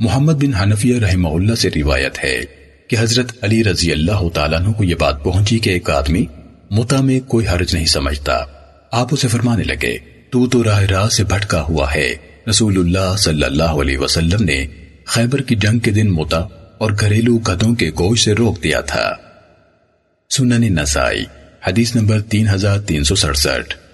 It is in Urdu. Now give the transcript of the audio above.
محمد بن حنفیہ رحمہ اللہ سے روایت ہے کہ حضرت علی رضی اللہ تعالیٰ عنہ کو یہ بات پہنچی کہ ایک آدمی متا میں کوئی حرج نہیں سمجھتا۔ آپ اسے فرمانے لگے، تو تو راہ راہ سے بھٹکا ہوا ہے۔ رسول اللہ صلی اللہ علیہ وسلم نے خیبر کی جنگ کے دن متا اور گھریلو گدوں کے گوشت سے روک دیا تھا۔ سنن نسائی، حدیث نمبر تین ہزار تین سو سڑسٹھ۔